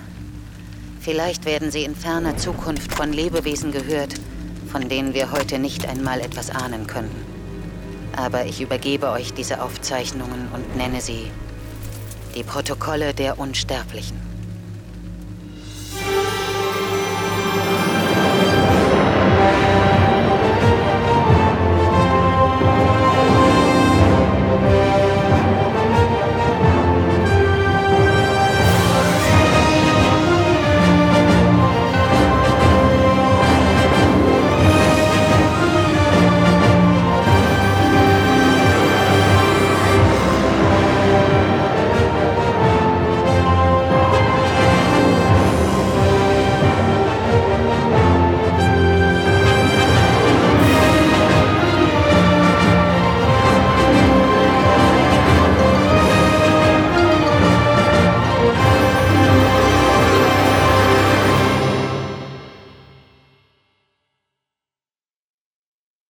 Vielleicht werden sie in ferner Zukunft von Lebewesen gehört, von denen wir heute nicht einmal etwas ahnen können. Aber ich übergebe euch diese Aufzeichnungen und nenne sie die Protokolle der Unsterblichen.